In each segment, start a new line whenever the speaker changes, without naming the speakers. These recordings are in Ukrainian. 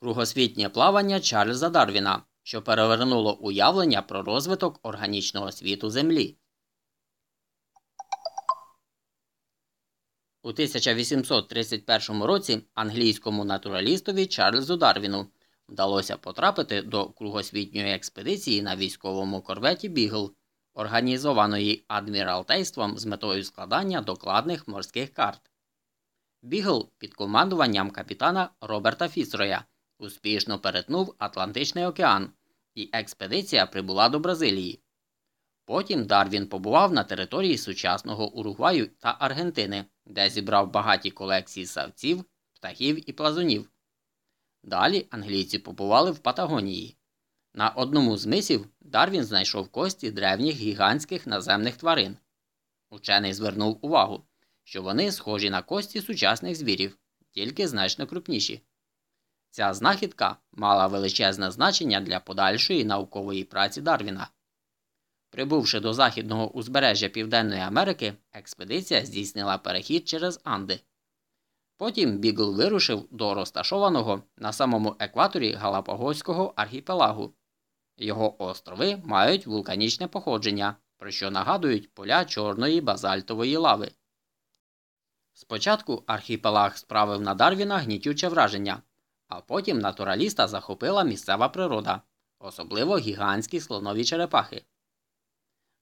Кругосвітнє плавання Чарльза Дарвіна, що перевернуло уявлення про розвиток органічного світу Землі. У 1831 році англійському натуралістові Чарльзу Дарвіну вдалося потрапити до кругосвітньої експедиції на військовому корветі Бігл, організованої адміралтейством з метою складання докладних морських карт. Бігл під командуванням капітана Роберта Фіцроя успішно перетнув Атлантичний океан, і експедиція прибула до Бразилії. Потім Дарвін побував на території сучасного Уругваю та Аргентини, де зібрав багаті колекції савців, птахів і плазунів. Далі англійці побували в Патагонії. На одному з мисів Дарвін знайшов кості древніх гігантських наземних тварин. Учений звернув увагу, що вони схожі на кості сучасних звірів, тільки значно крупніші. Ця знахідка мала величезне значення для подальшої наукової праці Дарвіна. Прибувши до західного узбережжя Південної Америки, експедиція здійснила перехід через Анди. Потім Бігл вирушив до розташованого на самому екваторі Галапагоського архіпелагу. Його острови мають вулканічне походження, про що нагадують поля чорної базальтової лави. Спочатку архіпелаг справив на Дарвіна гнітюче враження, а потім натураліста захопила місцева природа, особливо гігантські слонові черепахи.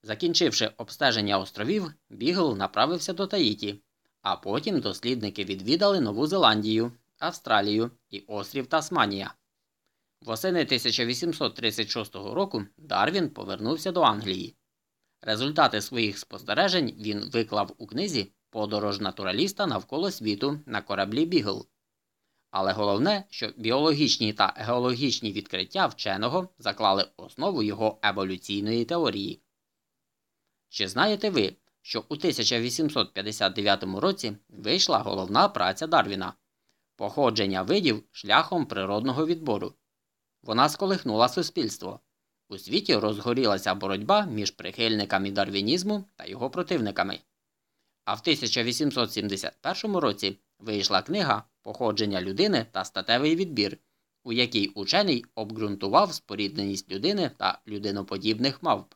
Закінчивши обстеження островів, Бігл направився до Таїті, а потім дослідники відвідали Нову Зеландію, Австралію і острів Тасманія. Восени 1836 року Дарвін повернувся до Англії. Результати своїх спостережень він виклав у книзі Подорож натураліста навколо світу на кораблі Бігл. Але головне, що біологічні та геологічні відкриття вченого заклали основу його еволюційної теорії. Чи знаєте ви, що у 1859 році вийшла головна праця Дарвіна Походження видів шляхом природного відбору? Вона сколихнула суспільство. У світі розгорілася боротьба між прихильниками дарвінізму та його противниками. А в 1871 році вийшла книга Походження людини та статевий відбір, у якій учений обґрунтував спорідненість людини та людиноподібних мавп.